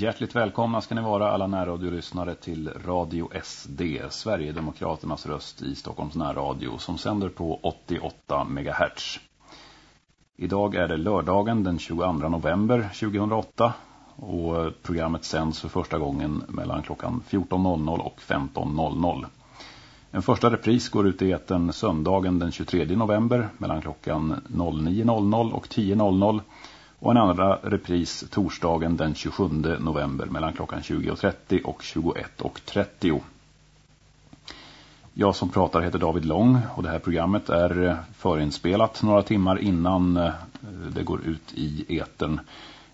Hjärtligt välkomna ska ni vara alla närradiolyssnare till Radio SD, Sverigedemokraternas röst i Stockholms närradio som sänder på 88 MHz. Idag är det lördagen den 22 november 2008 och programmet sänds för första gången mellan klockan 14.00 och 15.00. En första repris går ut i eten söndagen den 23 november mellan klockan 09.00 och 10.00 och en andra repris torsdagen den 27 november mellan klockan 20.30 och 21.30. Jag som pratar heter David Lång och det här programmet är eh, förinspelat några timmar innan eh, det går ut i eten.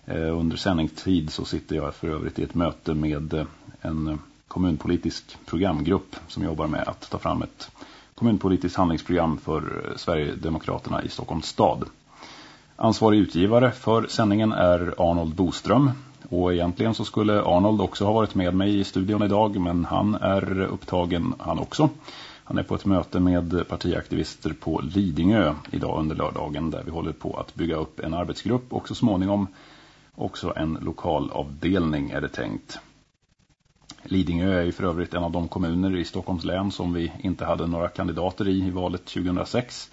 Eh, under sändningstid så sitter jag för övrigt i ett möte med en kommunpolitisk programgrupp som jobbar med att ta fram ett kommunpolitiskt handlingsprogram för Sverigedemokraterna i Stockholms stad. Ansvarig utgivare för sändningen är Arnold Boström. Och egentligen så skulle Arnold också ha varit med mig i studion idag men han är upptagen han också. Han är på ett möte med partiaktivister på Lidingö idag under lördagen där vi håller på att bygga upp en arbetsgrupp och så småningom också en lokalavdelning är det tänkt. Lidingö är ju för övrigt en av de kommuner i Stockholms län som vi inte hade några kandidater i i valet 2006-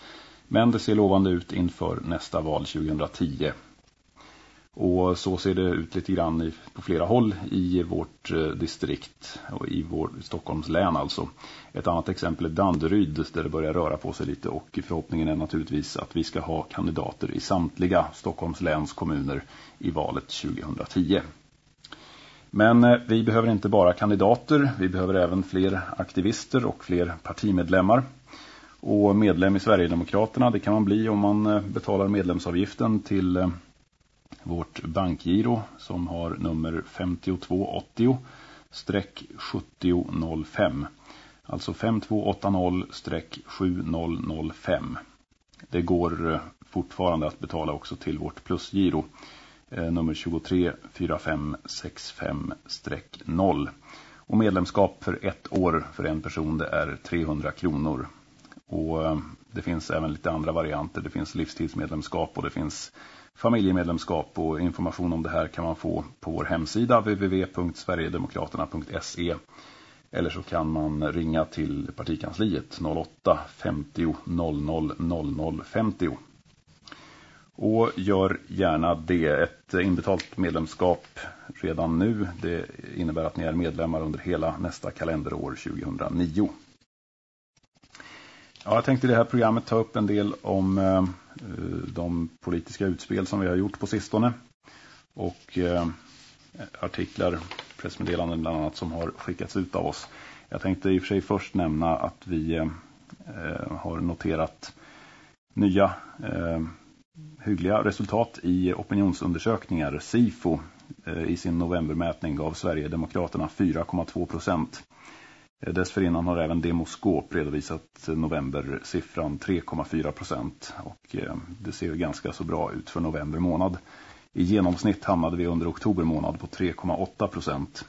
men det ser lovande ut inför nästa val 2010. Och så ser det ut lite grann på flera håll i vårt eh, distrikt och i vår Stockholms län alltså. Ett annat exempel är Danderyd där det börjar röra på sig lite och förhoppningen är naturligtvis att vi ska ha kandidater i samtliga Stockholms läns kommuner i valet 2010. Men eh, vi behöver inte bara kandidater, vi behöver även fler aktivister och fler partimedlemmar. Och medlem i Sverigedemokraterna det kan man bli om man eh, betalar medlemsavgiften till eh, vårt bankgiro som har nummer 5280-7005. Alltså 5280-7005. Det går eh, fortfarande att betala också till vårt plusgiro. Nummer 234565-0. Och medlemskap för ett år för en person det är 300 kronor. Och eh, det finns även lite andra varianter. Det finns livstidsmedlemskap och det finns familjemedlemskap och information om det här kan man få på vår hemsida www.sverigedemokraterna.se eller så kan man ringa till partikansliet 08 50 00 00 50. Och gör gärna det. Ett inbetalt medlemskap redan nu. Det innebär att ni är medlemmar under hela nästa kalenderår 2009. Ja, jag tänkte i det här programmet ta upp en del om eh, de politiska utspel som vi har gjort på sistone. Och eh, artiklar, pressmeddelanden bland annat som har skickats ut av oss. Jag tänkte i och för sig först nämna att vi eh, har noterat nya eh, hyggliga resultat i opinionsundersökningar. SIFO eh, i sin novembermätning gav Sverigedemokraterna 4,2 procent. Eh, dessförinnan har även Demoskop redovisat novembersiffran 3,4 procent och eh, det ser ju ganska så bra ut för november månad. I genomsnitt hamnade vi under oktober månad på 3,8 procent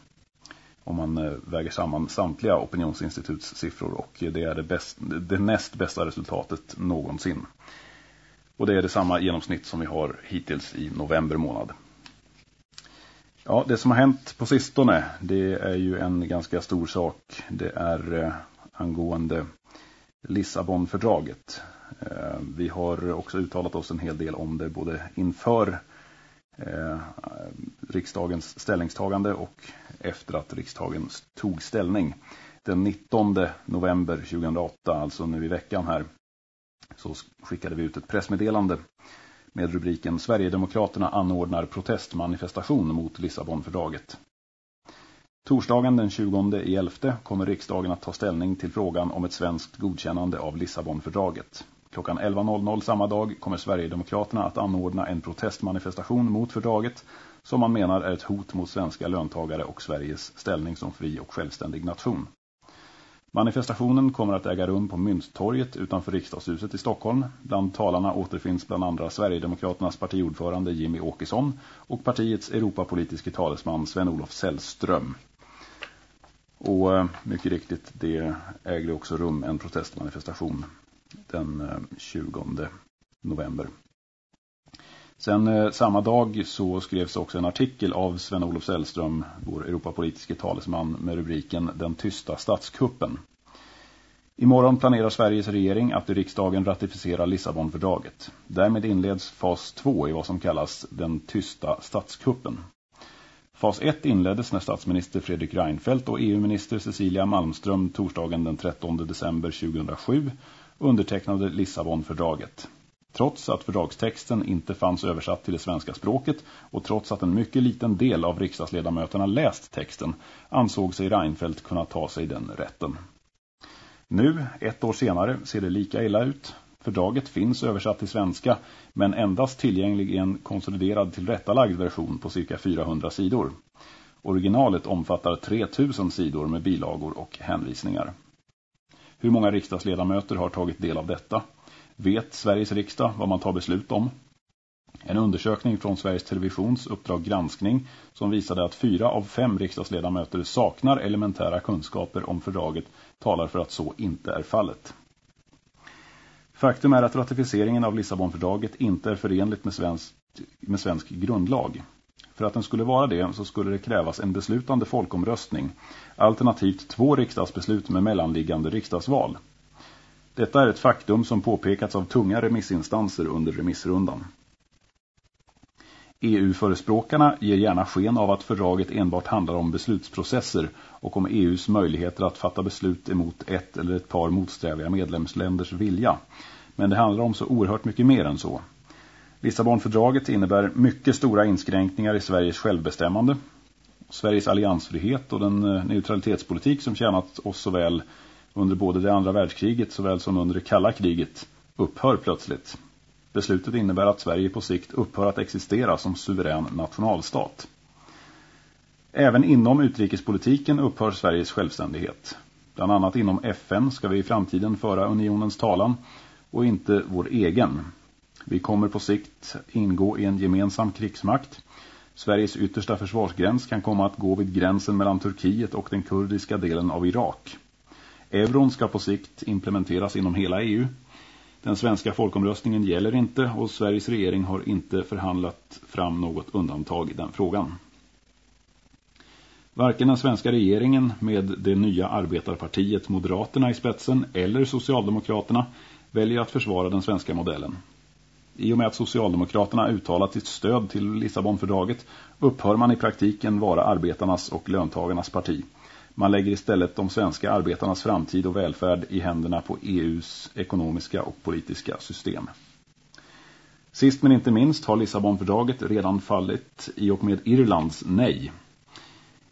om man eh, väger samman samtliga opinionsinstituts siffror och det är det, bäst, det näst bästa resultatet någonsin. Och det är det samma genomsnitt som vi har hittills i november månad. Ja, det som har hänt på sistone, det är ju en ganska stor sak. Det är eh, angående Lissabonfördraget. Eh, vi har också uttalat oss en hel del om det både inför eh, riksdagens ställningstagande och efter att riksdagen tog ställning. Den 19 november 2008, alltså nu i veckan här, så skickade vi ut ett pressmeddelande med rubriken Sverigedemokraterna anordnar protestmanifestation mot Lissabonfördraget. Torsdagen den 20 i 11 kommer riksdagen att ta ställning till frågan om ett svenskt godkännande av Lissabonfördraget. Klockan 11.00 samma dag kommer Sverigedemokraterna att anordna en protestmanifestation mot fördraget som man menar är ett hot mot svenska löntagare och Sveriges ställning som fri och självständig nation. Manifestationen kommer att äga rum på Mynttorget utanför riksdagshuset i Stockholm. Bland talarna återfinns bland andra Sverigedemokraternas partiordförande Jimmy Åkesson och partiets Europapolitiske talesman Sven-Olof Sällström. Och eh, mycket riktigt, det ägde också rum en protestmanifestation den eh, 20 november. Sen eh, samma dag så skrevs också en artikel av Sven-Olof Sällström, vår Europapolitiske talesman, med rubriken Den tysta statskuppen. Imorgon planerar Sveriges regering att i riksdagen ratificera Lissabonfördraget. Därmed inleds fas 2 i vad som kallas den tysta statskuppen. Fas 1 inleddes när statsminister Fredrik Reinfeldt och EU-minister Cecilia Malmström torsdagen den 13 december 2007 undertecknade Lissabonfördraget. Trots att fördragstexten inte fanns översatt till det svenska språket och trots att en mycket liten del av riksdagsledamöterna läst texten ansåg sig Reinfeldt kunna ta sig den rätten. Nu, ett år senare, ser det lika illa ut. Fördraget finns översatt till svenska men endast tillgänglig i en konsoliderad tillrättalagd version på cirka 400 sidor. Originalet omfattar 3000 sidor med bilagor och hänvisningar. Hur många riksdagsledamöter har tagit del av detta? Vet Sveriges riksdag vad man tar beslut om? En undersökning från Sveriges Televisions uppdrag granskning som visade att fyra av fem riksdagsledamöter saknar elementära kunskaper om fördraget talar för att så inte är fallet. Faktum är att ratificeringen av Lissabonfördraget inte är förenligt med svensk, med svensk grundlag. För att den skulle vara det så skulle det krävas en beslutande folkomröstning, alternativt två riksdagsbeslut med mellanliggande riksdagsval. Detta är ett faktum som påpekats av tunga remissinstanser under remissrundan. EU-förespråkarna ger gärna sken av att fördraget enbart handlar om beslutsprocesser och om EUs möjligheter att fatta beslut emot ett eller ett par motsträviga medlemsländers vilja. Men det handlar om så oerhört mycket mer än så. Lissabonfördraget innebär mycket stora inskränkningar i Sveriges självbestämmande. Sveriges alliansfrihet och den eh, neutralitetspolitik som tjänat oss så väl under både det andra världskriget såväl som under det kalla kriget upphör plötsligt. Beslutet innebär att Sverige på sikt upphör att existera som suverän nationalstat. Även inom utrikespolitiken upphör Sveriges självständighet. Bland annat inom FN ska vi i framtiden föra unionens talan och inte vår egen. Vi kommer på sikt ingå i en gemensam krigsmakt. Sveriges yttersta försvarsgräns kan komma att gå vid gränsen mellan Turkiet och den kurdiska delen av Irak. Euron ska på sikt implementeras inom hela EU. Den svenska folkomröstningen gäller inte och Sveriges regering har inte förhandlat fram något undantag i den frågan. Varken den svenska regeringen med det nya arbetarpartiet Moderaterna i spetsen eller Socialdemokraterna väljer att försvara den svenska modellen. I och med att Socialdemokraterna uttalat sitt stöd till Lissabonfördraget upphör man i praktiken vara arbetarnas och löntagarnas parti. Man lägger istället de svenska arbetarnas framtid och välfärd i händerna på EUs ekonomiska och politiska system. Sist men inte minst har Lissabonfördraget redan fallit i och med Irlands nej.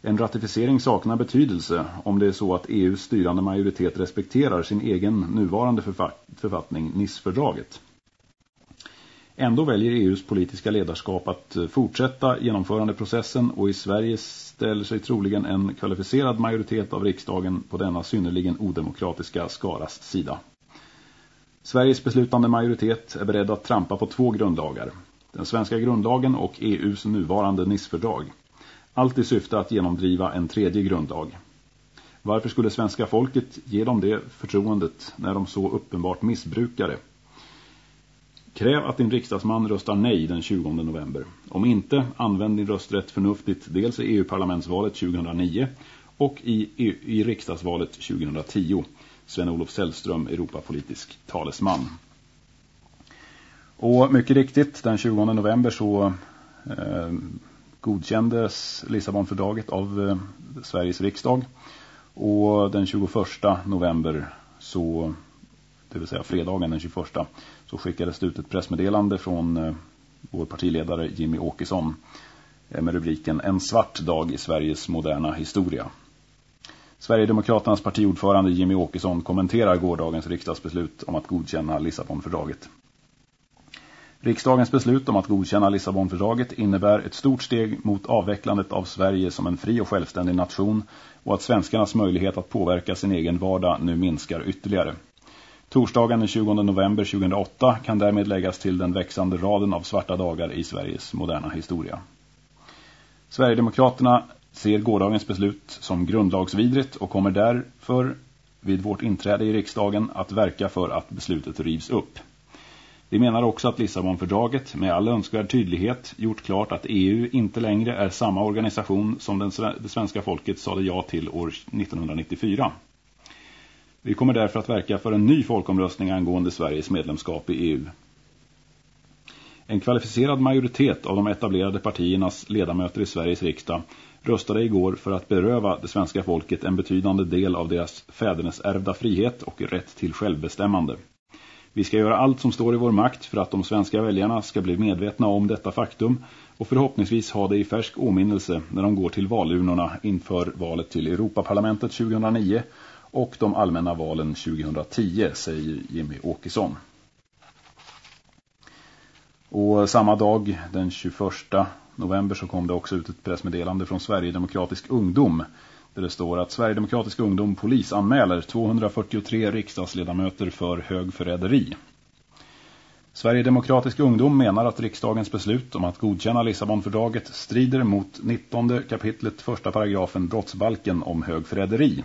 En ratificering saknar betydelse om det är så att EUs styrande majoritet respekterar sin egen nuvarande författning, NIS-fördraget. Ändå väljer EUs politiska ledarskap att eh, fortsätta genomförandeprocessen och i Sverige ställer sig troligen en kvalificerad majoritet av riksdagen på denna synnerligen odemokratiska skaras sida. Sveriges beslutande majoritet är beredd att trampa på två grundlagar. Den svenska grundlagen och EUs nuvarande Nicefördrag, Allt i syfte att genomdriva en tredje grundlag. Varför skulle svenska folket ge dem det förtroendet när de så uppenbart missbrukar det? Kräv att din riksdagsman röstar nej den 20 november. Om inte, använd din rösträtt förnuftigt dels i EU-parlamentsvalet 2009 och i, EU, i riksdagsvalet 2010. Sven-Olof Sällström, Europapolitisk talesman. Och mycket riktigt, den 20 november så eh, godkändes Lissabonfördraget av eh, Sveriges riksdag. Och den 21 november så det vill säga fredagen den 21 så skickades det ut ett pressmeddelande från eh, vår partiledare Jimmy Åkesson eh, med rubriken En svart dag i Sveriges moderna historia. Sverigedemokraternas partiordförande Jimmy Åkesson kommenterar gårdagens riksdagsbeslut om att godkänna Lissabonfördraget. Riksdagens beslut om att godkänna Lissabonfördraget innebär ett stort steg mot avvecklandet av Sverige som en fri och självständig nation och att svenskarnas möjlighet att påverka sin egen vardag nu minskar ytterligare. Torsdagen den 20 november 2008 kan därmed läggas till den växande raden av svarta dagar i Sveriges moderna historia. Sverigedemokraterna ser gårdagens beslut som grundlagsvidrigt och kommer därför vid vårt inträde i riksdagen att verka för att beslutet rivs upp. Vi menar också att Lissabonfördraget med all önskvärd tydlighet gjort klart att EU inte längre är samma organisation som det svenska folket sade ja till år 1994. Vi kommer därför att verka för en ny folkomröstning angående Sveriges medlemskap i EU. En kvalificerad majoritet av de etablerade partiernas ledamöter i Sveriges riksdag röstade igår för att beröva det svenska folket en betydande del av deras fädernes ärvda frihet och rätt till självbestämmande. Vi ska göra allt som står i vår makt för att de svenska väljarna ska bli medvetna om detta faktum och förhoppningsvis ha det i färsk åminnelse när de går till valurnorna inför valet till Europaparlamentet 2009 och de allmänna valen 2010, säger Jimmy Åkesson. Och samma dag, den 21 november, så kom det också ut ett pressmeddelande från Sverigedemokratisk ungdom där det står att Sverigedemokratisk ungdom polisanmäler 243 riksdagsledamöter för högförräderi. Sverigedemokratisk ungdom menar att riksdagens beslut om att godkänna Lissabonfördraget strider mot 19 kapitlet första paragrafen brottsbalken om högförräderi.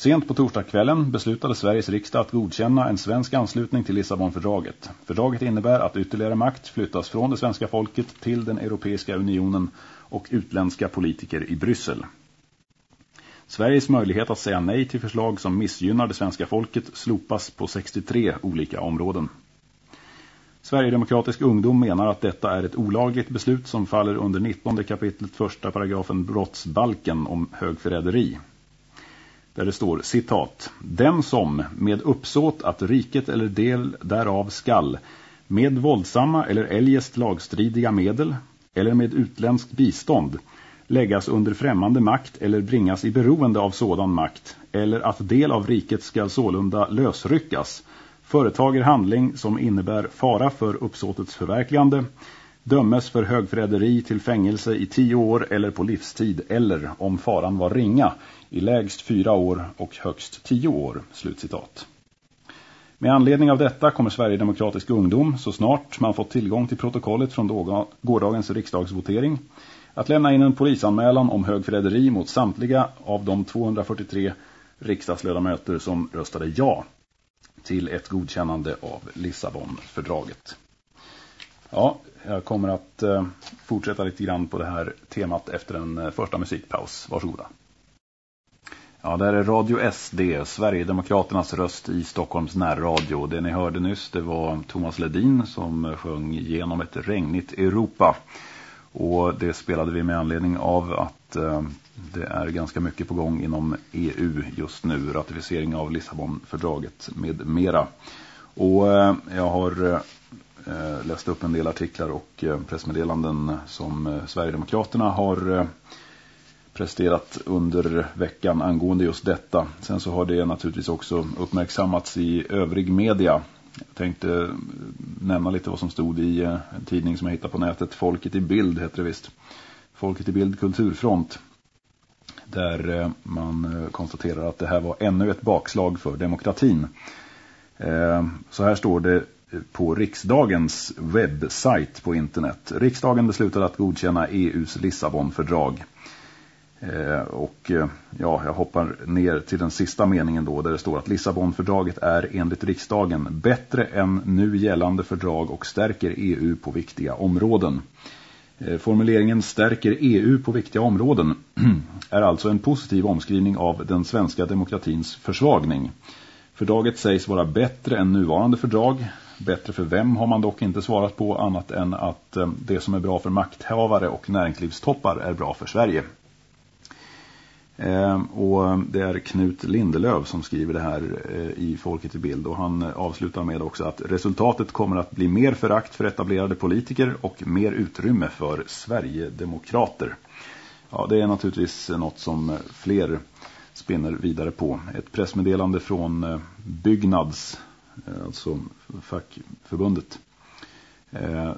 Sent på torsdagskvällen beslutade Sveriges riksdag att godkänna en svensk anslutning till Lissabonfördraget. Fördraget innebär att ytterligare makt flyttas från det svenska folket till den Europeiska unionen och utländska politiker i Bryssel. Sveriges möjlighet att säga nej till förslag som missgynnar det svenska folket slopas på 63 olika områden. Sverigedemokratisk ungdom menar att detta är ett olagligt beslut som faller under 19 kapitlet första paragrafen brottsbalken om högförräderi där det står citat Den som med uppsåt att riket eller del därav skall med våldsamma eller eljest lagstridiga medel eller med utländskt bistånd läggas under främmande makt eller bringas i beroende av sådan makt eller att del av riket skall sålunda lösryckas företager handling som innebär fara för uppsåtets förverkligande dömes för högförräderi till fängelse i tio år eller på livstid eller om faran var ringa i lägst fyra år och högst tio år. Slutcitat. Med anledning av detta kommer Sverigedemokratisk ungdom så snart man fått tillgång till protokollet från gårdagens riksdagsvotering att lämna in en polisanmälan om högförräderi mot samtliga av de 243 riksdagsledamöter som röstade ja till ett godkännande av Lissabonfördraget. Ja, jag kommer att eh, fortsätta lite grann på det här temat efter en eh, första musikpaus. Varsågoda. Ja, det här är Radio SD, Sverigedemokraternas röst i Stockholms närradio. Det ni hörde nyss, det var Thomas Ledin som sjöng genom ett regnigt Europa. Och det spelade vi med anledning av att eh, det är ganska mycket på gång inom EU just nu. Ratificering av Lissabonfördraget med mera. Och eh, jag har eh, läst upp en del artiklar och eh, pressmeddelanden som eh, Sverigedemokraterna har eh, presterat under veckan angående just detta. Sen så har det naturligtvis också uppmärksammats i övrig media. Jag tänkte eh, nämna lite vad som stod i eh, en tidning som jag hittade på nätet. Folket i bild heter det visst. Folket i bild kulturfront. Där eh, man konstaterar att det här var ännu ett bakslag för demokratin. Så här står det på riksdagens webbsajt på internet. Riksdagen beslutade att godkänna EUs Lissabonfördrag. Eh, och eh, ja, jag hoppar ner till den sista meningen då där det står att Lissabonfördraget är enligt riksdagen bättre än nu gällande fördrag och stärker EU på viktiga områden. Eh, formuleringen stärker EU på viktiga områden är alltså en positiv omskrivning av den svenska demokratins försvagning. Fördraget sägs vara bättre än nuvarande fördrag. Bättre för vem har man dock inte svarat på annat än att det som är bra för makthavare och näringslivstoppar är bra för Sverige. Ehm, och det är Knut Lindelöv som skriver det här eh, i Folket i bild och han eh, avslutar med också att resultatet kommer att bli mer förakt för etablerade politiker och mer utrymme för Sverigedemokrater. Ja, det är naturligtvis något som eh, fler spinner vidare på. Ett pressmeddelande från Byggnads, alltså fackförbundet.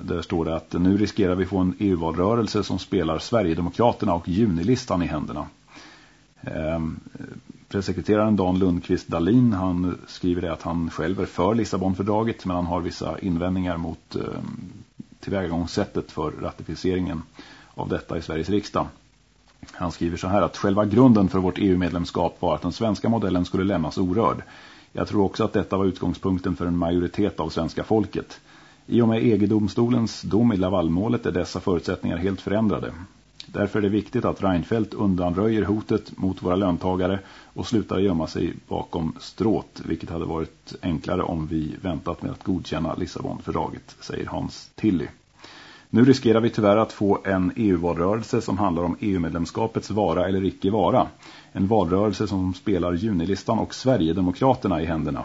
Där står det att nu riskerar vi få en EU-valrörelse som spelar Sverigedemokraterna och junilistan i händerna. Ehm, pressekreteraren Dan Lundqvist Dalin han skriver det att han själv är för Lissabonfördraget men han har vissa invändningar mot ehm, tillvägagångssättet för ratificeringen av detta i Sveriges riksdag. Han skriver så här att själva grunden för vårt EU-medlemskap var att den svenska modellen skulle lämnas orörd. Jag tror också att detta var utgångspunkten för en majoritet av svenska folket. I och med EG-domstolens dom i Lavalmålet är dessa förutsättningar helt förändrade. Därför är det viktigt att Reinfeldt undanröjer hotet mot våra löntagare och slutar gömma sig bakom stråt, vilket hade varit enklare om vi väntat med att godkänna Lissabonfördraget, säger Hans Tilly. Nu riskerar vi tyvärr att få en EU-valrörelse som handlar om EU-medlemskapets vara eller icke vara. En valrörelse som spelar Junilistan och Sverigedemokraterna i händerna.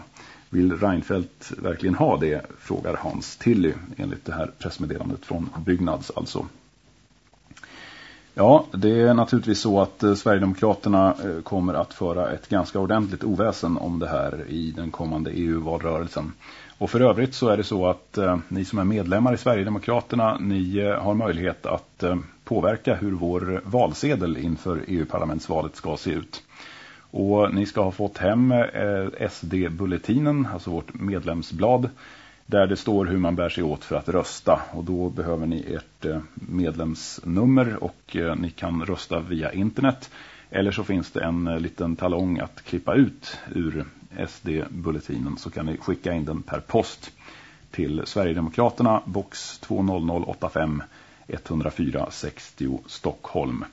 Vill Reinfeldt verkligen ha det, frågar Hans Tilly, enligt det här pressmeddelandet från Byggnads alltså. Ja, det är naturligtvis så att eh, Sverigedemokraterna eh, kommer att föra ett ganska ordentligt oväsen om det här i den kommande EU-valrörelsen. Och för övrigt så är det så att eh, ni som är medlemmar i Sverigedemokraterna, ni eh, har möjlighet att eh, påverka hur vår valsedel inför EU-parlamentsvalet ska se ut. Och ni ska ha fått hem eh, SD-bulletinen, alltså vårt medlemsblad, där det står hur man bär sig åt för att rösta. Och då behöver ni ert eh, medlemsnummer och eh, ni kan rösta via internet. Eller så finns det en eh, liten talong att klippa ut ur SD-bulletinen så kan ni skicka in den per post till Sverigedemokraterna, box 20085 104 60 Stockholm.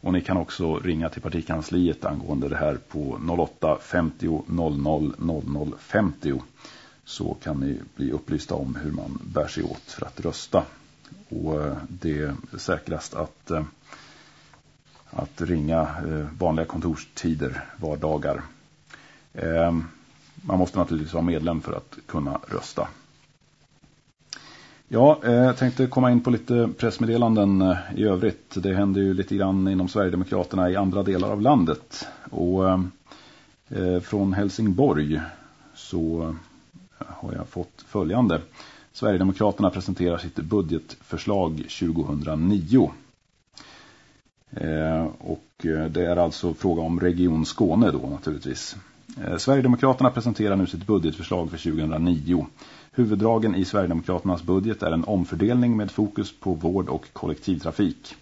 Och ni kan också ringa till partikansliet angående det här på 08 50 00 00 50 så kan ni bli upplysta om hur man bär sig åt för att rösta. Och eh, det är säkrast att, eh, att ringa eh, vanliga kontorstider, vardagar. Ehm, man måste naturligtvis vara medlem för att kunna rösta. Ja, jag tänkte komma in på lite pressmeddelanden i övrigt. Det händer ju lite grann inom Sverigedemokraterna i andra delar av landet. Och från Helsingborg så har jag fått följande. Sverigedemokraterna presenterar sitt budgetförslag 2009. Eh, och eh, det är alltså fråga om Region Skåne då naturligtvis. Eh, Sverigedemokraterna presenterar nu sitt budgetförslag för 2009. Huvuddragen i Sverigedemokraternas budget är en omfördelning med fokus på vård och kollektivtrafik.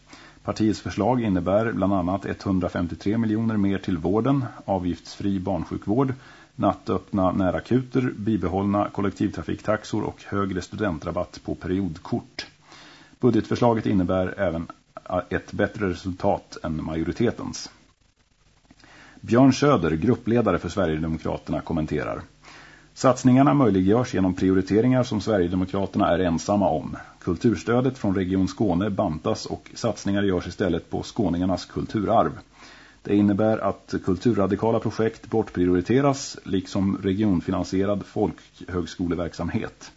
Partiets förslag innebär bland annat 153 miljoner mer till vården, avgiftsfri barnsjukvård, nattöppna närakuter, bibehållna kollektivtrafiktaxor och högre studentrabatt på periodkort. Budgetförslaget innebär även ett bättre resultat än majoritetens. Björn Söder, gruppledare för Sverigedemokraterna, kommenterar. Satsningarna möjliggörs genom prioriteringar som Sverigedemokraterna är ensamma om. Kulturstödet från Region Skåne bantas och satsningar görs istället på skåningarnas kulturarv. Det innebär att kulturradikala projekt bortprioriteras liksom regionfinansierad folkhögskoleverksamhet.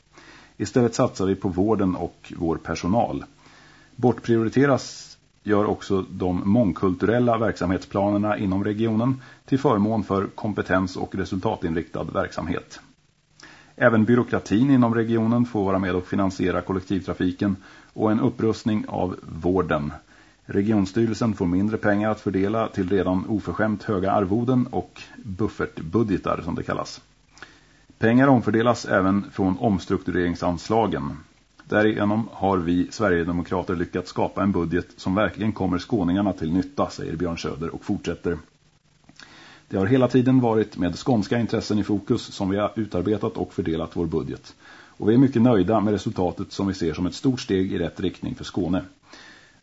Istället satsar vi på vården och vår personal. Bortprioriteras gör också de mångkulturella verksamhetsplanerna inom regionen till förmån för kompetens- och resultatinriktad verksamhet. Även byråkratin inom regionen får vara med och finansiera kollektivtrafiken och en upprustning av vården Regionstyrelsen får mindre pengar att fördela till redan oförskämt höga arvoden och buffertbudgetar som det kallas. Pengar omfördelas även från omstruktureringsanslagen. Därigenom har vi Sverigedemokrater lyckats skapa en budget som verkligen kommer skåningarna till nytta, säger Björn Söder och fortsätter. Det har hela tiden varit med skånska intressen i fokus som vi har utarbetat och fördelat vår budget. Och vi är mycket nöjda med resultatet som vi ser som ett stort steg i rätt riktning för Skåne.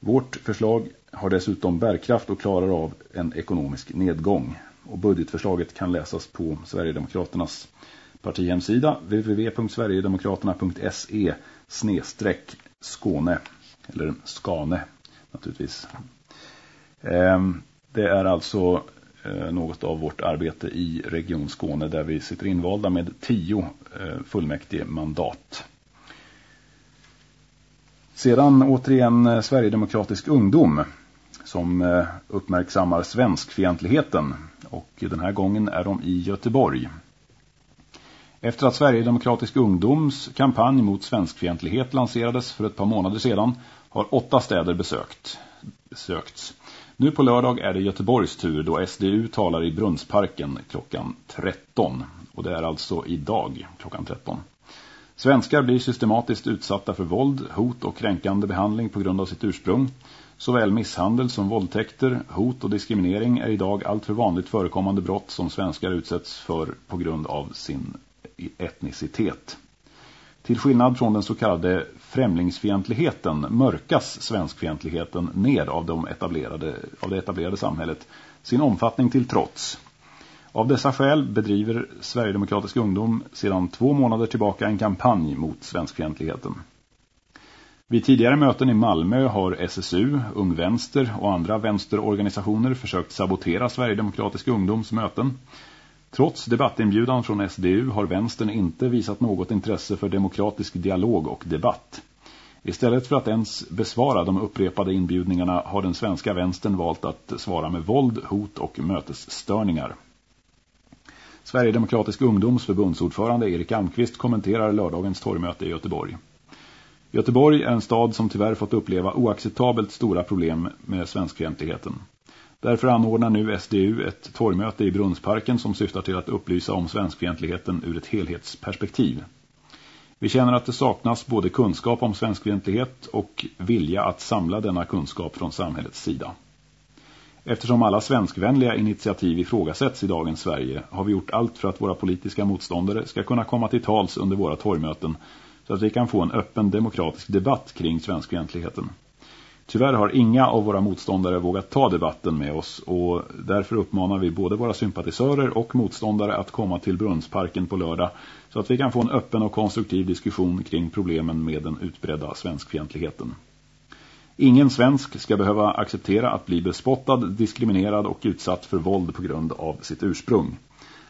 Vårt förslag har dessutom bärkraft och klarar av en ekonomisk nedgång. Och budgetförslaget kan läsas på Sverigedemokraternas partihemsida www.sverigedemokraterna.se snedstreck Skåne eller Skane naturligtvis. Ehm, det är alltså eh, något av vårt arbete i Region Skåne där vi sitter invalda med tio eh, fullmäktige mandat. Sedan återigen eh, Sverigedemokratisk ungdom som eh, uppmärksammar svenskfientligheten och den här gången är de i Göteborg. Efter att Sverigedemokratisk ungdoms kampanj mot svenskfientlighet lanserades för ett par månader sedan har åtta städer besökt, besökts. Nu på lördag är det Göteborgs tur då SDU talar i Brunnsparken klockan 13. Och det är alltså idag klockan 13. Svenskar blir systematiskt utsatta för våld, hot och kränkande behandling på grund av sitt ursprung. Såväl misshandel som våldtäkter, hot och diskriminering är idag allt för vanligt förekommande brott som svenskar utsätts för på grund av sin etnicitet. Till skillnad från den så kallade främlingsfientligheten mörkas svenskfientligheten ner av, de etablerade, av det etablerade samhället, sin omfattning till trots. Av dessa skäl bedriver Sverigedemokratisk ungdom sedan två månader tillbaka en kampanj mot svenskfientligheten. Vid tidigare möten i Malmö har SSU, Ung Vänster och andra vänsterorganisationer försökt sabotera Sverigedemokratisk ungdoms möten. Trots debattinbjudan från SDU har vänstern inte visat något intresse för demokratisk dialog och debatt. Istället för att ens besvara de upprepade inbjudningarna har den svenska vänstern valt att svara med våld, hot och mötesstörningar. Sverigedemokratisk ungdoms förbundsordförande Erik Almqvist kommenterar lördagens torgmöte i Göteborg. Göteborg är en stad som tyvärr fått uppleva oacceptabelt stora problem med svenskfientligheten. Därför anordnar nu SDU ett torgmöte i Brunnsparken som syftar till att upplysa om svenskfientligheten ur ett helhetsperspektiv. Vi känner att det saknas både kunskap om svenskfientlighet och vilja att samla denna kunskap från samhällets sida. Eftersom alla svenskvänliga initiativ ifrågasätts i dagens Sverige har vi gjort allt för att våra politiska motståndare ska kunna komma till tals under våra torgmöten så att vi kan få en öppen demokratisk debatt kring svenskfientligheten. Tyvärr har inga av våra motståndare vågat ta debatten med oss och därför uppmanar vi både våra sympatisörer och motståndare att komma till Brunnsparken på lördag så att vi kan få en öppen och konstruktiv diskussion kring problemen med den utbredda svenskfientligheten. Ingen svensk ska behöva acceptera att bli bespottad, diskriminerad och utsatt för våld på grund av sitt ursprung.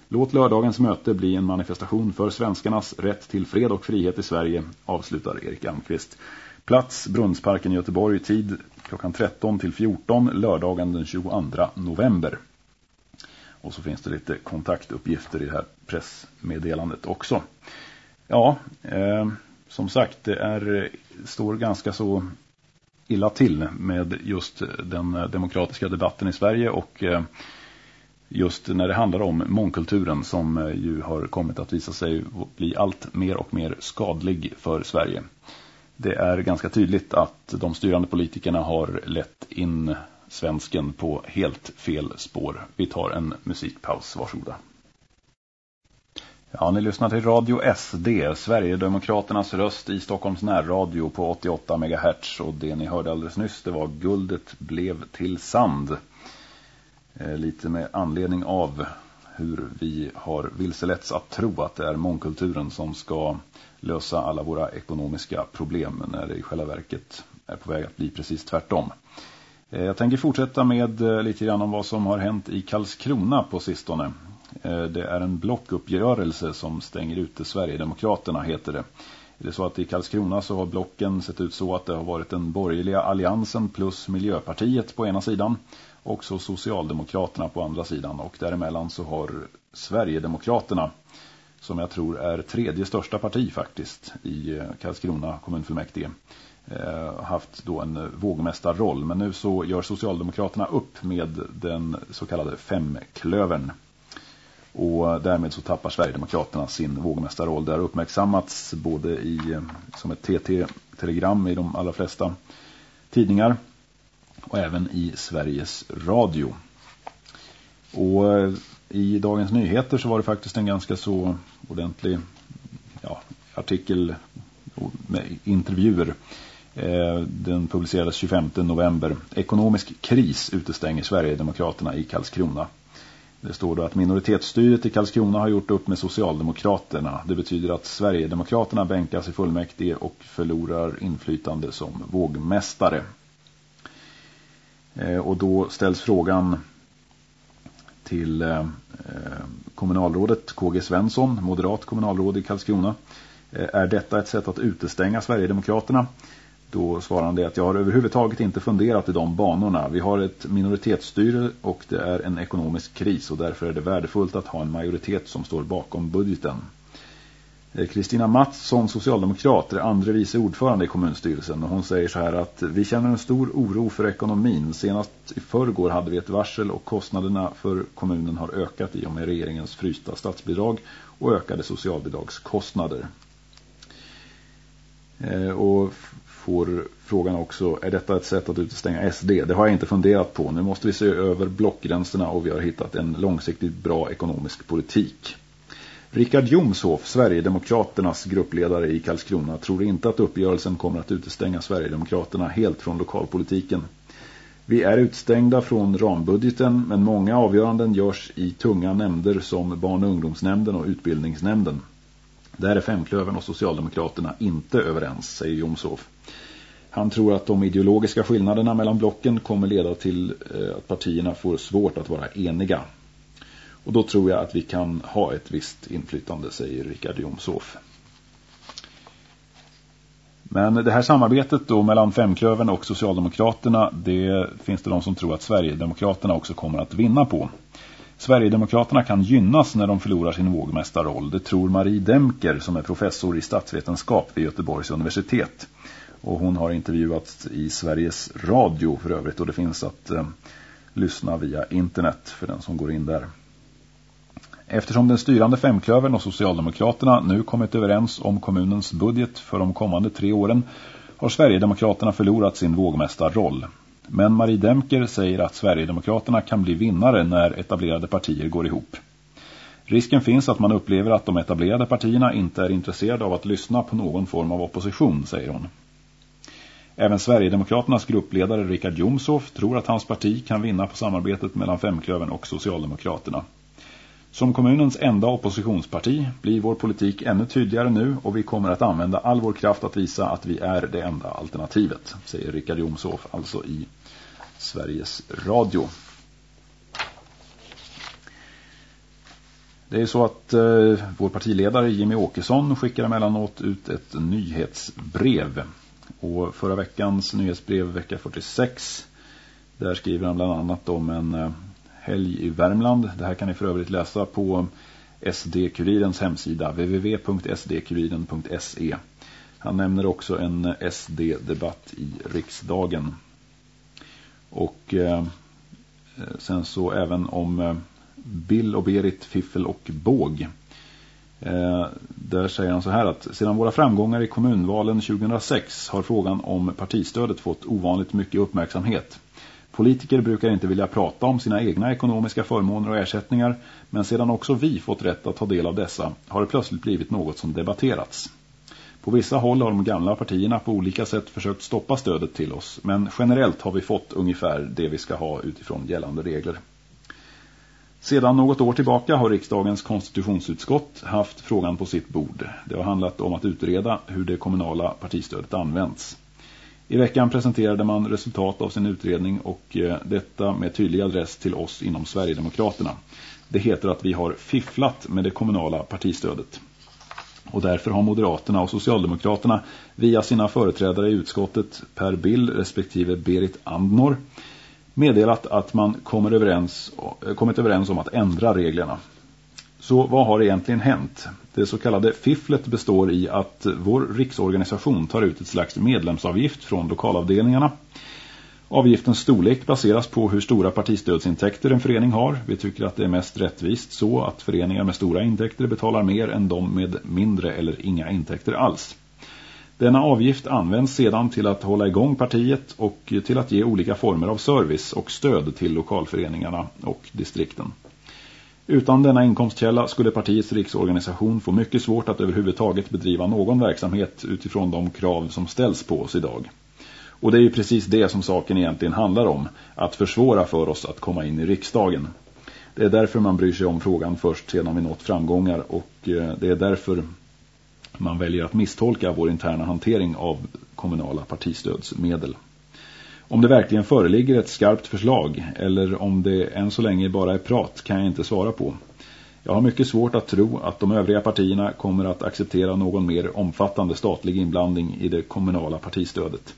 Låt lördagens möte bli en manifestation för svenskarnas rätt till fred och frihet i Sverige, avslutar Erik Almqvist. Plats Brunnsparken i Göteborg, tid klockan 13 till 14, lördagen den 22 november. Och så finns det lite kontaktuppgifter i det här pressmeddelandet också. Ja, eh, som sagt, det är, står ganska så illa till med just den eh, demokratiska debatten i Sverige och eh, just när det handlar om mångkulturen som eh, ju har kommit att visa sig bli allt mer och mer skadlig för Sverige. Det är ganska tydligt att de styrande politikerna har lett in svensken på helt fel spår. Vi tar en musikpaus, varsågoda. Ja, ni lyssnar till Radio SD, Sverigedemokraternas röst i Stockholms närradio på 88 MHz. Och det ni hörde alldeles nyss, det var Guldet blev till sand. Eh, lite med anledning av hur vi har vilseletts att tro att det är mångkulturen som ska lösa alla våra ekonomiska problem när det i själva verket är på väg att bli precis tvärtom. Eh, jag tänker fortsätta med eh, lite grann om vad som har hänt i Karlskrona på sistone. Eh, det är en blockuppgörelse som stänger ute Sverigedemokraterna heter det. Det är så att i Karlskrona så har blocken sett ut så att det har varit den borgerliga alliansen plus Miljöpartiet på ena sidan och så Socialdemokraterna på andra sidan och däremellan så har Sverigedemokraterna som jag tror är tredje största parti faktiskt i eh, Karlskrona kommunfullmäktige eh, haft då en vågmästarroll. Men nu så gör Socialdemokraterna upp med den så kallade femklövern. Och eh, därmed så tappar Sverigedemokraterna sin vågmästarroll. Det har uppmärksammats både i, eh, som ett TT-telegram i de allra flesta tidningar och även i Sveriges Radio. Och eh, i Dagens Nyheter så var det faktiskt en ganska så ordentlig ja, artikel med intervjuer. Den publicerades 25 november. Ekonomisk kris utestänger Sverigedemokraterna i Karlskrona. Det står då att minoritetsstyret i Karlskrona har gjort upp med Socialdemokraterna. Det betyder att Sverigedemokraterna bänkas i fullmäktige och förlorar inflytande som vågmästare. Eh, och då ställs frågan till eh, eh, kommunalrådet KG Svensson, moderat kommunalråd i Karlskrona. Är detta ett sätt att utestänga Sverigedemokraterna? Då svarar han det att jag har överhuvudtaget inte funderat i de banorna. Vi har ett minoritetsstyre och det är en ekonomisk kris och därför är det värdefullt att ha en majoritet som står bakom budgeten. Eh, Kristina Mattsson, socialdemokrat, är andra vice ordförande i kommunstyrelsen och hon säger så här att vi känner en stor oro för ekonomin. Senast i förrgår hade vi ett varsel och kostnaderna för kommunen har ökat i och med regeringens frysta statsbidrag och ökade socialbidragskostnader. Eh, och får frågan också, är detta ett sätt att utestänga SD? Det har jag inte funderat på. Nu måste vi se över blockgränserna och vi har hittat en långsiktigt bra ekonomisk politik. Richard Jomshoff, Sverigedemokraternas gruppledare i Karlskrona, tror inte att uppgörelsen kommer att utestänga Sverigedemokraterna helt från lokalpolitiken. Vi är utstängda från rambudgeten men många avgöranden görs i tunga nämnder som barn- och ungdomsnämnden och utbildningsnämnden. Där är Femklövern och Socialdemokraterna inte överens, säger Jomshof. Han tror att de ideologiska skillnaderna mellan blocken kommer leda till eh, att partierna får svårt att vara eniga. Och då tror jag att vi kan ha ett visst inflytande, säger Richard Jomshof. Men det här samarbetet då mellan Femklövern och Socialdemokraterna, det finns det de som tror att Sverigedemokraterna också kommer att vinna på. Sverigedemokraterna kan gynnas när de förlorar sin vågmästarroll. Det tror Marie Demker som är professor i statsvetenskap vid Göteborgs universitet. Och hon har intervjuats i Sveriges Radio för övrigt och det finns att eh, lyssna via internet för den som går in där. Eftersom den styrande femklövern och Socialdemokraterna nu kommit överens om kommunens budget för de kommande tre åren har Sverigedemokraterna förlorat sin vågmästarroll. Men Marie Demker säger att Sverigedemokraterna kan bli vinnare när etablerade partier går ihop. Risken finns att man upplever att de etablerade partierna inte är intresserade av att lyssna på någon form av opposition, säger hon. Även Sverigedemokraternas gruppledare Richard Jomshoff tror att hans parti kan vinna på samarbetet mellan Femklöven och Socialdemokraterna. Som kommunens enda oppositionsparti blir vår politik ännu tydligare nu och vi kommer att använda all vår kraft att visa att vi är det enda alternativet, säger Richard Jomshoff alltså i Sveriges Radio. Det är så att eh, vår partiledare Jimmy Åkesson skickar emellanåt ut ett nyhetsbrev. Och förra veckans nyhetsbrev, vecka 46, där skriver han bland annat om en eh, helg i Värmland. Det här kan ni för övrigt läsa på SD-kurirens hemsida www.sdkuriren.se. Han nämner också en SD-debatt i riksdagen. Och eh, sen så även om eh, Bill och Berit, Fiffel och Båg. Eh, där säger han så här att sedan våra framgångar i kommunvalen 2006 har frågan om partistödet fått ovanligt mycket uppmärksamhet. Politiker brukar inte vilja prata om sina egna ekonomiska förmåner och ersättningar men sedan också vi fått rätt att ta del av dessa har det plötsligt blivit något som debatterats. På vissa håll har de gamla partierna på olika sätt försökt stoppa stödet till oss men generellt har vi fått ungefär det vi ska ha utifrån gällande regler. Sedan något år tillbaka har riksdagens konstitutionsutskott haft frågan på sitt bord. Det har handlat om att utreda hur det kommunala partistödet används. I veckan presenterade man resultat av sin utredning och eh, detta med tydlig adress till oss inom Sverigedemokraterna. Det heter att vi har fifflat med det kommunala partistödet. Och därför har Moderaterna och Socialdemokraterna via sina företrädare i utskottet Per Bill respektive Berit Andnor meddelat att man kommer överens, eh, kommit överens om att ändra reglerna. Så vad har egentligen hänt? Det så kallade fifflet består i att vår riksorganisation tar ut ett slags medlemsavgift från lokalavdelningarna. Avgiftens storlek baseras på hur stora partistödsintäkter en förening har. Vi tycker att det är mest rättvist så att föreningar med stora intäkter betalar mer än de med mindre eller inga intäkter alls. Denna avgift används sedan till att hålla igång partiet och till att ge olika former av service och stöd till lokalföreningarna och distrikten. Utan denna inkomstkälla skulle partiets riksorganisation få mycket svårt att överhuvudtaget bedriva någon verksamhet utifrån de krav som ställs på oss idag. Och det är ju precis det som saken egentligen handlar om, att försvåra för oss att komma in i riksdagen. Det är därför man bryr sig om frågan först sedan vi nått framgångar och eh, det är därför man väljer att misstolka vår interna hantering av kommunala partistödsmedel. Om det verkligen föreligger ett skarpt förslag eller om det än så länge bara är prat kan jag inte svara på. Jag har mycket svårt att tro att de övriga partierna kommer att acceptera någon mer omfattande statlig inblandning i det kommunala partistödet.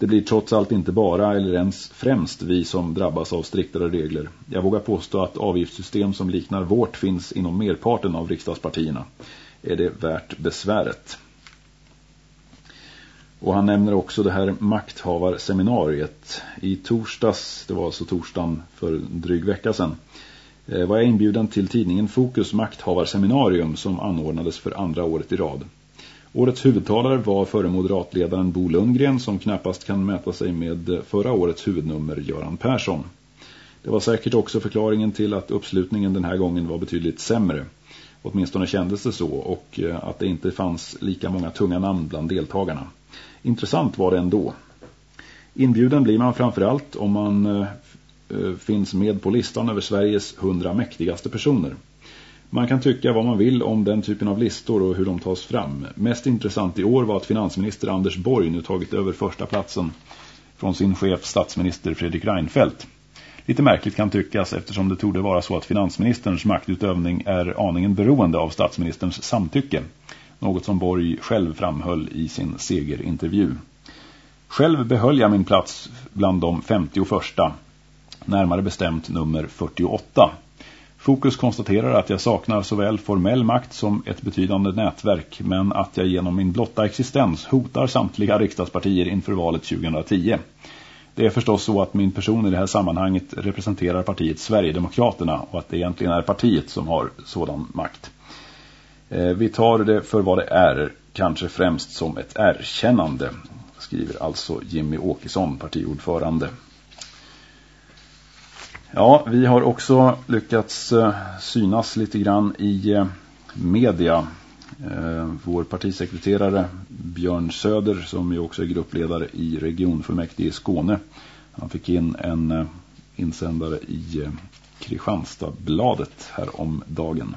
Det blir trots allt inte bara eller ens främst vi som drabbas av striktare regler. Jag vågar påstå att avgiftssystem som liknar vårt finns inom merparten av riksdagspartierna. Är det värt besväret? Och han nämner också det här makthavarseminariet. I torsdags, det var alltså torsdagen för en dryg vecka sedan, eh, var jag inbjuden till tidningen Fokus makthavarseminarium som anordnades för andra året i rad. Årets huvudtalare var före moderatledaren Bo Lundgren som knappast kan mäta sig med förra årets huvudnummer Göran Persson. Det var säkert också förklaringen till att uppslutningen den här gången var betydligt sämre. Åtminstone kändes det så och eh, att det inte fanns lika många tunga namn bland deltagarna. Intressant var det ändå. Inbjuden blir man framförallt om man eh, eh, finns med på listan över Sveriges 100 mäktigaste personer. Man kan tycka vad man vill om den typen av listor och hur de tas fram. Mest intressant i år var att finansminister Anders Borg nu tagit över första platsen från sin chef statsminister Fredrik Reinfeldt. Lite märkligt kan tyckas eftersom det torde vara så att finansministerns maktutövning är aningen beroende av statsministerns samtycke. Något som Borg själv framhöll i sin segerintervju. Själv behöll jag min plats bland de 50 första, närmare bestämt nummer 48. Fokus konstaterar att jag saknar såväl formell makt som ett betydande nätverk men att jag genom min blotta existens hotar samtliga riksdagspartier inför valet 2010. Det är förstås så att min person i det här sammanhanget representerar partiet Sverigedemokraterna och att det egentligen är partiet som har sådan makt. Eh, vi tar det för vad det är, kanske främst som ett erkännande, skriver alltså Jimmy Åkesson, partiordförande. Ja, vi har också lyckats eh, synas lite grann i eh, media. Eh, vår partisekreterare Björn Söder som ju också är gruppledare i regionfullmäktige i Skåne. Han fick in en insändare i Kristianstadsbladet här om dagen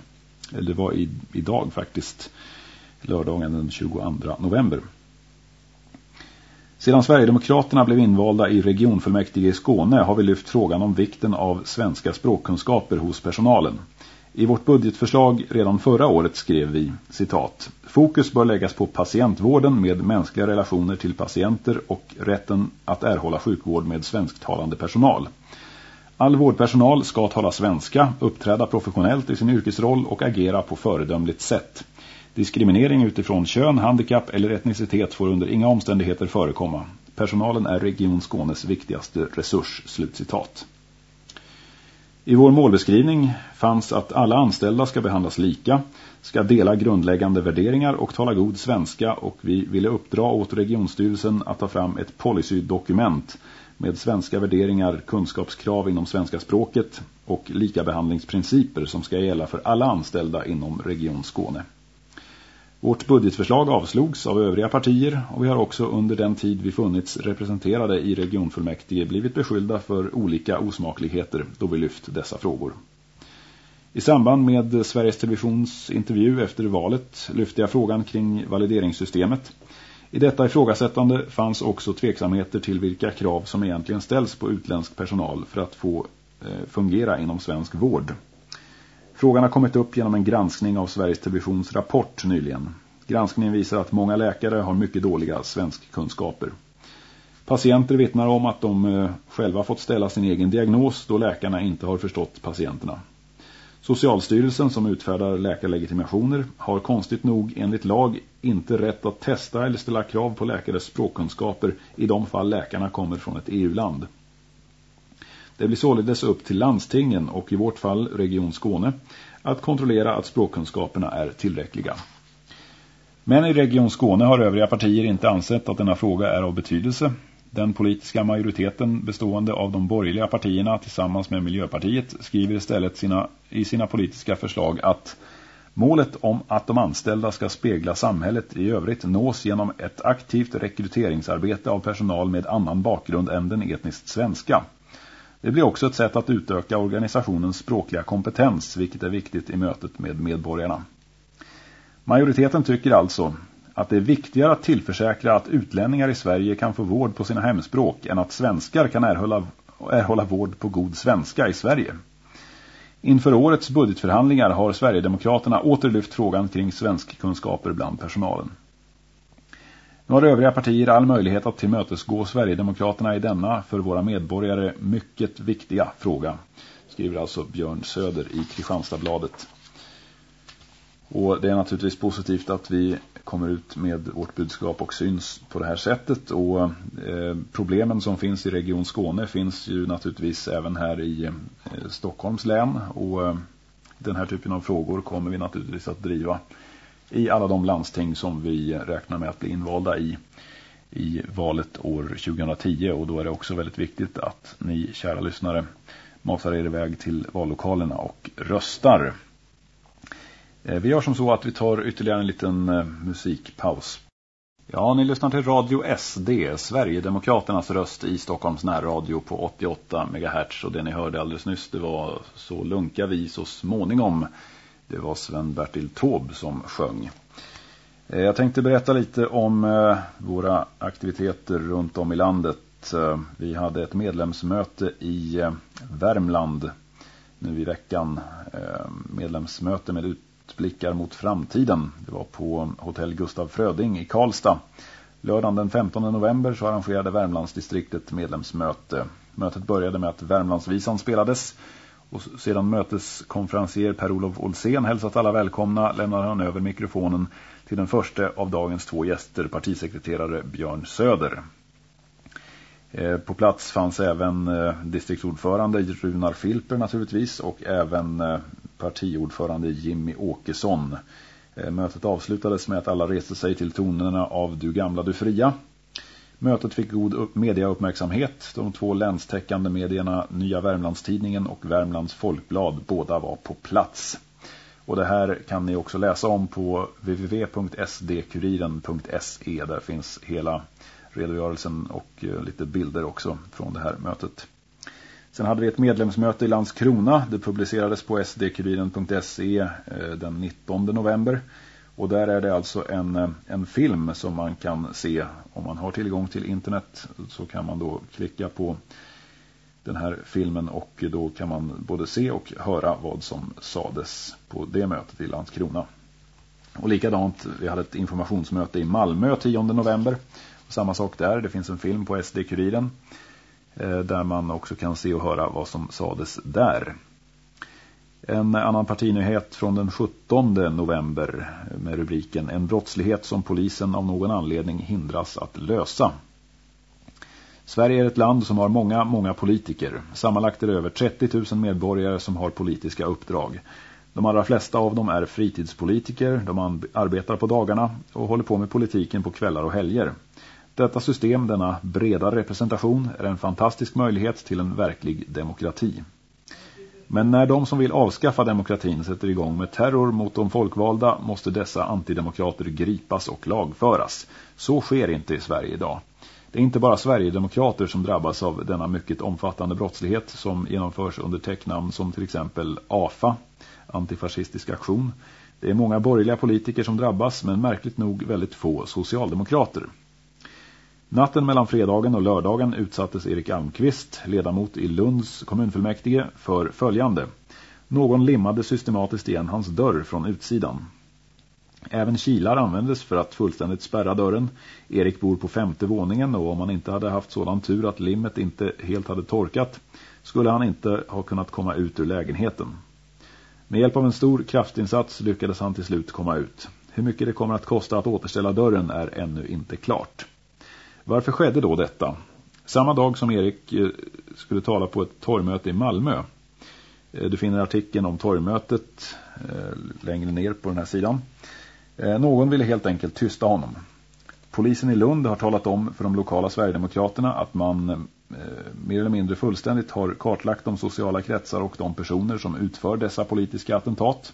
eller det var i, idag faktiskt, lördagen den 22 november. Sedan Sverigedemokraterna blev invalda i regionfullmäktige i Skåne har vi lyft frågan om vikten av svenska språkkunskaper hos personalen. I vårt budgetförslag redan förra året skrev vi, citat, Fokus bör läggas på patientvården med mänskliga relationer till patienter och rätten att erhålla sjukvård med svensktalande personal. All vårdpersonal ska tala svenska, uppträda professionellt i sin yrkesroll och agera på föredömligt sätt. Diskriminering utifrån kön, handikapp eller etnicitet får under inga omständigheter förekomma. Personalen är Region Skånes viktigaste resurs. Slutcitat. I vår målbeskrivning fanns att alla anställda ska behandlas lika, ska dela grundläggande värderingar och tala god svenska och vi ville uppdra åt regionstyrelsen att ta fram ett policydokument med svenska värderingar, kunskapskrav inom svenska språket och likabehandlingsprinciper som ska gälla för alla anställda inom Region Skåne. Vårt budgetförslag avslogs av övriga partier och vi har också under den tid vi funnits representerade i regionfullmäktige blivit beskyllda för olika osmakligheter då vi lyft dessa frågor. I samband med Sveriges Televisions intervju efter valet lyfte jag frågan kring valideringssystemet i detta ifrågasättande fanns också tveksamheter till vilka krav som egentligen ställs på utländsk personal för att få eh, fungera inom svensk vård. Frågan har kommit upp genom en granskning av Sveriges Televisions rapport nyligen. Granskningen visar att många läkare har mycket dåliga svenskkunskaper. Patienter vittnar om att de eh, själva fått ställa sin egen diagnos då läkarna inte har förstått patienterna. Socialstyrelsen som utfärdar läkarlegitimationer har konstigt nog enligt lag inte rätt att testa eller ställa krav på läkares språkkunskaper i de fall läkarna kommer från ett EU-land. Det blir således upp till landstingen och i vårt fall Region Skåne att kontrollera att språkkunskaperna är tillräckliga. Men i Region Skåne har övriga partier inte ansett att denna fråga är av betydelse den politiska majoriteten bestående av de borgerliga partierna tillsammans med Miljöpartiet skriver istället sina, i sina politiska förslag att målet om att de anställda ska spegla samhället i övrigt nås genom ett aktivt rekryteringsarbete av personal med annan bakgrund än den etniskt svenska. Det blir också ett sätt att utöka organisationens språkliga kompetens, vilket är viktigt i mötet med medborgarna. Majoriteten tycker alltså att det är viktigare att tillförsäkra att utlänningar i Sverige kan få vård på sina hemspråk än att svenskar kan erhålla, erhålla vård på god svenska i Sverige. Inför årets budgetförhandlingar har Sverigedemokraterna återlyft frågan kring svenskkunskaper bland personalen. Nu har övriga partier all möjlighet att tillmötesgå Sverigedemokraterna i denna för våra medborgare mycket viktiga fråga, skriver alltså Björn Söder i Kristianstadsbladet. Och det är naturligtvis positivt att vi kommer ut med vårt budskap och syns på det här sättet. Och eh, problemen som finns i Region Skåne finns ju naturligtvis även här i eh, Stockholms län. Och eh, den här typen av frågor kommer vi naturligtvis att driva i alla de landsting som vi räknar med att bli invalda i i valet år 2010 och då är det också väldigt viktigt att ni kära lyssnare matar er iväg till vallokalerna och röstar. Eh, vi gör som så att vi tar ytterligare en liten eh, musikpaus. Ja, ni lyssnar till Radio SD, Sverigedemokraternas röst i Stockholms närradio på 88 MHz. Och det ni hörde alldeles nyss, det var Så lunkar vi så småningom. Det var Sven-Bertil Tåb som sjöng. Eh, jag tänkte berätta lite om eh, våra aktiviteter runt om i landet. Eh, vi hade ett medlemsmöte i Värmland nu i veckan. Medlemsmöte med utblickar mot framtiden. Det var på hotell Gustav Fröding i Karlstad. Lördagen den 15 november så arrangerade Värmlandsdistriktet medlemsmöte. Mötet började med att Värmlandsvisan spelades. Och sedan möteskonferencier Per-Olof Olsén hälsat alla välkomna lämnar han över mikrofonen till den första av dagens två gäster, partisekreterare Björn Söder. Eh, på plats fanns även eh, distriktsordförande Runar Filper naturligtvis och även eh, partiordförande Jimmy Åkesson. Mötet avslutades med att alla reste sig till tonerna av Du gamla, du fria. Mötet fick god mediauppmärksamhet. De två länstäckande medierna Nya Värmlandstidningen och Värmlands Folkblad båda var på plats. Och det här kan ni också läsa om på www.sdkuriren.se. Där finns hela redogörelsen och eh, lite bilder också från det här mötet. Sen hade vi ett medlemsmöte i Landskrona. Det publicerades på sdkuriren.se eh, den 19 november. Och där är det alltså en, eh, en film som man kan se om man har tillgång till internet. Så kan man då klicka på den här filmen och då kan man både se och höra vad som sades på det mötet i Landskrona. Och likadant, vi hade ett informationsmöte i Malmö 10 november. Och samma sak där, det finns en film på SD-kuriren eh, där man också kan se och höra vad som sades där. En annan partinyhet från den 17 november med rubriken En brottslighet som polisen av någon anledning hindras att lösa. Sverige är ett land som har många, många politiker. Sammanlagt är det över 30 000 medborgare som har politiska uppdrag. De allra flesta av dem är fritidspolitiker, de arbetar på dagarna och håller på med politiken på kvällar och helger. Detta system, denna breda representation, är en fantastisk möjlighet till en verklig demokrati. Men när de som vill avskaffa demokratin sätter igång med terror mot de folkvalda måste dessa antidemokrater gripas och lagföras. Så sker inte i Sverige idag. Det är inte bara Sverigedemokrater som drabbas av denna mycket omfattande brottslighet som genomförs under tecknamn som till exempel AFA, antifascistisk aktion. Det är många borgerliga politiker som drabbas men märkligt nog väldigt få socialdemokrater. Natten mellan fredagen och lördagen utsattes Erik Almqvist, ledamot i Lunds kommunfullmäktige, för följande. Någon limmade systematiskt igen hans dörr från utsidan. Även kilar användes för att fullständigt spärra dörren. Erik bor på femte våningen och om han inte hade haft sådan tur att limmet inte helt hade torkat skulle han inte ha kunnat komma ut ur lägenheten. Med hjälp av en stor kraftinsats lyckades han till slut komma ut. Hur mycket det kommer att kosta att återställa dörren är ännu inte klart. Varför skedde då detta? Samma dag som Erik eh, skulle tala på ett torgmöte i Malmö. Eh, du finner artikeln om torgmötet eh, längre ner på den här sidan. Någon ville helt enkelt tysta honom. Polisen i Lund har talat om för de lokala Sverigedemokraterna att man eh, mer eller mindre fullständigt har kartlagt de sociala kretsar och de personer som utför dessa politiska attentat.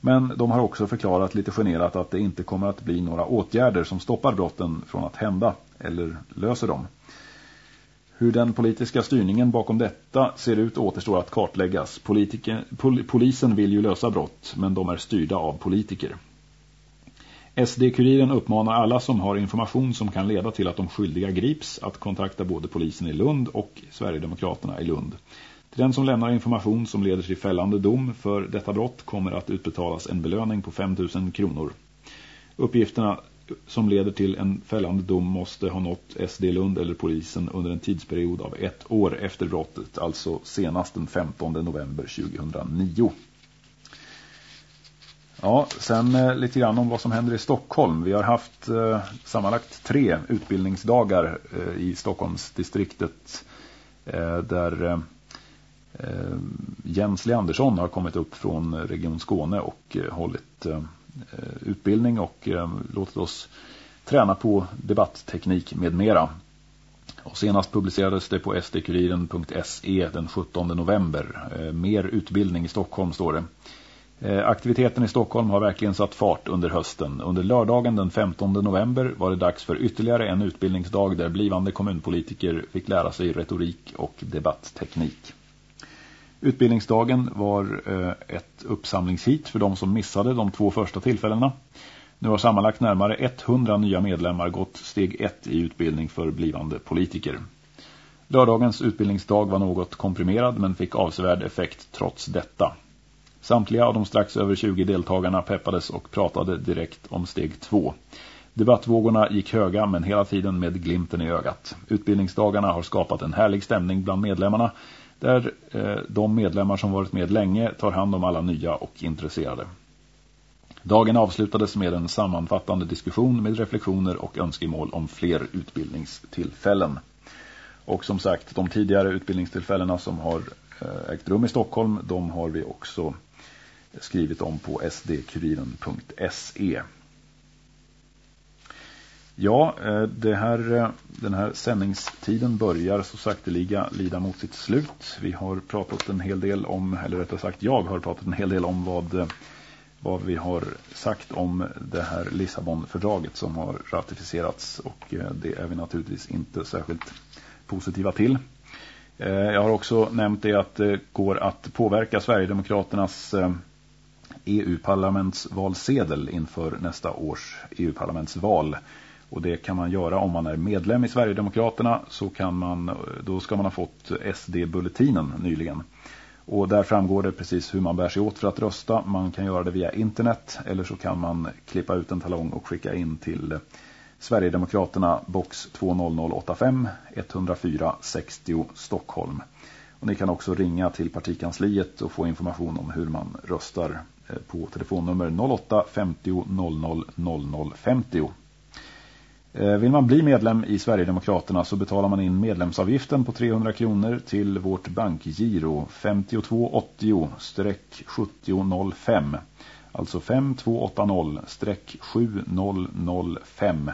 Men de har också förklarat lite generat att det inte kommer att bli några åtgärder som stoppar brotten från att hända eller löser dem. Hur den politiska styrningen bakom detta ser ut återstår att kartläggas. Politiker, pol, polisen vill ju lösa brott men de är styrda av politiker. SD-kuriren uppmanar alla som har information som kan leda till att de skyldiga grips att kontakta både polisen i Lund och Sverigedemokraterna i Lund. Till den som lämnar information som leder till fällande dom för detta brott kommer att utbetalas en belöning på 5 000 kronor. Uppgifterna som leder till en fällande dom måste ha nått SD Lund eller polisen under en tidsperiod av ett år efter brottet, alltså senast den 15 november 2009. Ja, sen eh, lite grann om vad som händer i Stockholm. Vi har haft eh, sammanlagt tre utbildningsdagar eh, i Stockholmsdistriktet eh, där eh, eh Jens Leandersson har kommit upp från Region Skåne och eh, hållit eh, Eh, utbildning och eh, låtit oss träna på debattteknik med mera. Och senast publicerades det på sdkuriren.se den 17 november. Eh, mer utbildning i Stockholm står det. Aktiviteten i Stockholm har verkligen satt fart under hösten. Under lördagen den 15 november var det dags för ytterligare en utbildningsdag där blivande kommunpolitiker fick lära sig retorik och debattteknik. Utbildningsdagen var eh, ett uppsamlingshit för de som missade de två första tillfällena. Nu har sammanlagt närmare 100 nya medlemmar gått steg 1 i utbildning för blivande politiker. Lördagens utbildningsdag var något komprimerad men fick avsevärd effekt trots detta. Samtliga av de strax över 20 deltagarna peppades och pratade direkt om steg 2. Debattvågorna gick höga men hela tiden med glimten i ögat. Utbildningsdagarna har skapat en härlig stämning bland medlemmarna där eh, de medlemmar som varit med länge tar hand om alla nya och intresserade. Dagen avslutades med en sammanfattande diskussion med reflektioner och önskemål om fler utbildningstillfällen. Och som sagt, de tidigare utbildningstillfällena som har eh, ägt rum i Stockholm, de har vi också skrivit om på sdkuriren.se. Ja, eh, det här, eh, den här sändningstiden börjar så sakteliga lida mot sitt slut. Vi har pratat en hel del om, eller rättare sagt jag har pratat en hel del om vad, eh, vad vi har sagt om det här Lissabonfördraget som har ratificerats och det är vi naturligtvis inte särskilt positiva till. Jag har också nämnt det att det går att påverka Sverigedemokraternas e EU-parlamentsvalsedel inför nästa års EU-parlamentsval. Och det kan man göra om man är medlem i Sverigedemokraterna så kan man, då ska man ha fått SD-bulletinen nyligen. Och där framgår det precis hur man bär sig åt för att rösta. Man kan göra det via internet eller så kan man klippa ut en talong och skicka in till Sverigedemokraterna box 20085 104 60 Stockholm. Och ni kan också ringa till partikansliet och få information om hur man röstar eh, på telefonnummer 08 50 00 00 50. Eh, vill man bli medlem i Sverigedemokraterna så betalar man in medlemsavgiften på 300 kronor till vårt bankgiro 5280-7005. Alltså 5280-7005.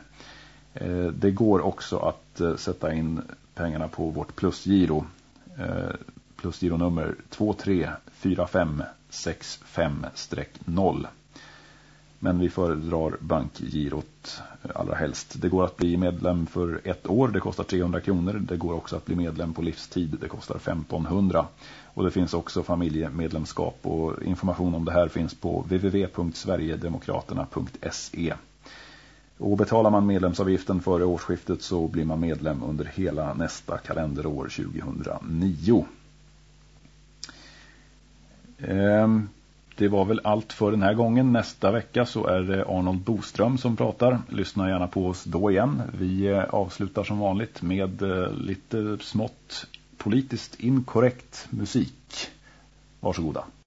Eh, det går också att eh, sätta in pengarna på vårt plusgiro. Plusgironummer 2345 65-0. Men vi föredrar bankgirot eh, allra helst. Det går att bli medlem för ett år, det kostar 300 kronor. Det går också att bli medlem på livstid, det kostar 1500. Och det finns också familjemedlemskap och information om det här finns på www.sverigedemokraterna.se. Och betalar man medlemsavgiften före årsskiftet så blir man medlem under hela nästa kalenderår 2009. Ehm, det var väl allt för den här gången. Nästa vecka så är det Arnold Boström som pratar. Lyssna gärna på oss då igen. Vi eh, avslutar som vanligt med eh, lite smått politiskt inkorrekt musik. Varsågoda.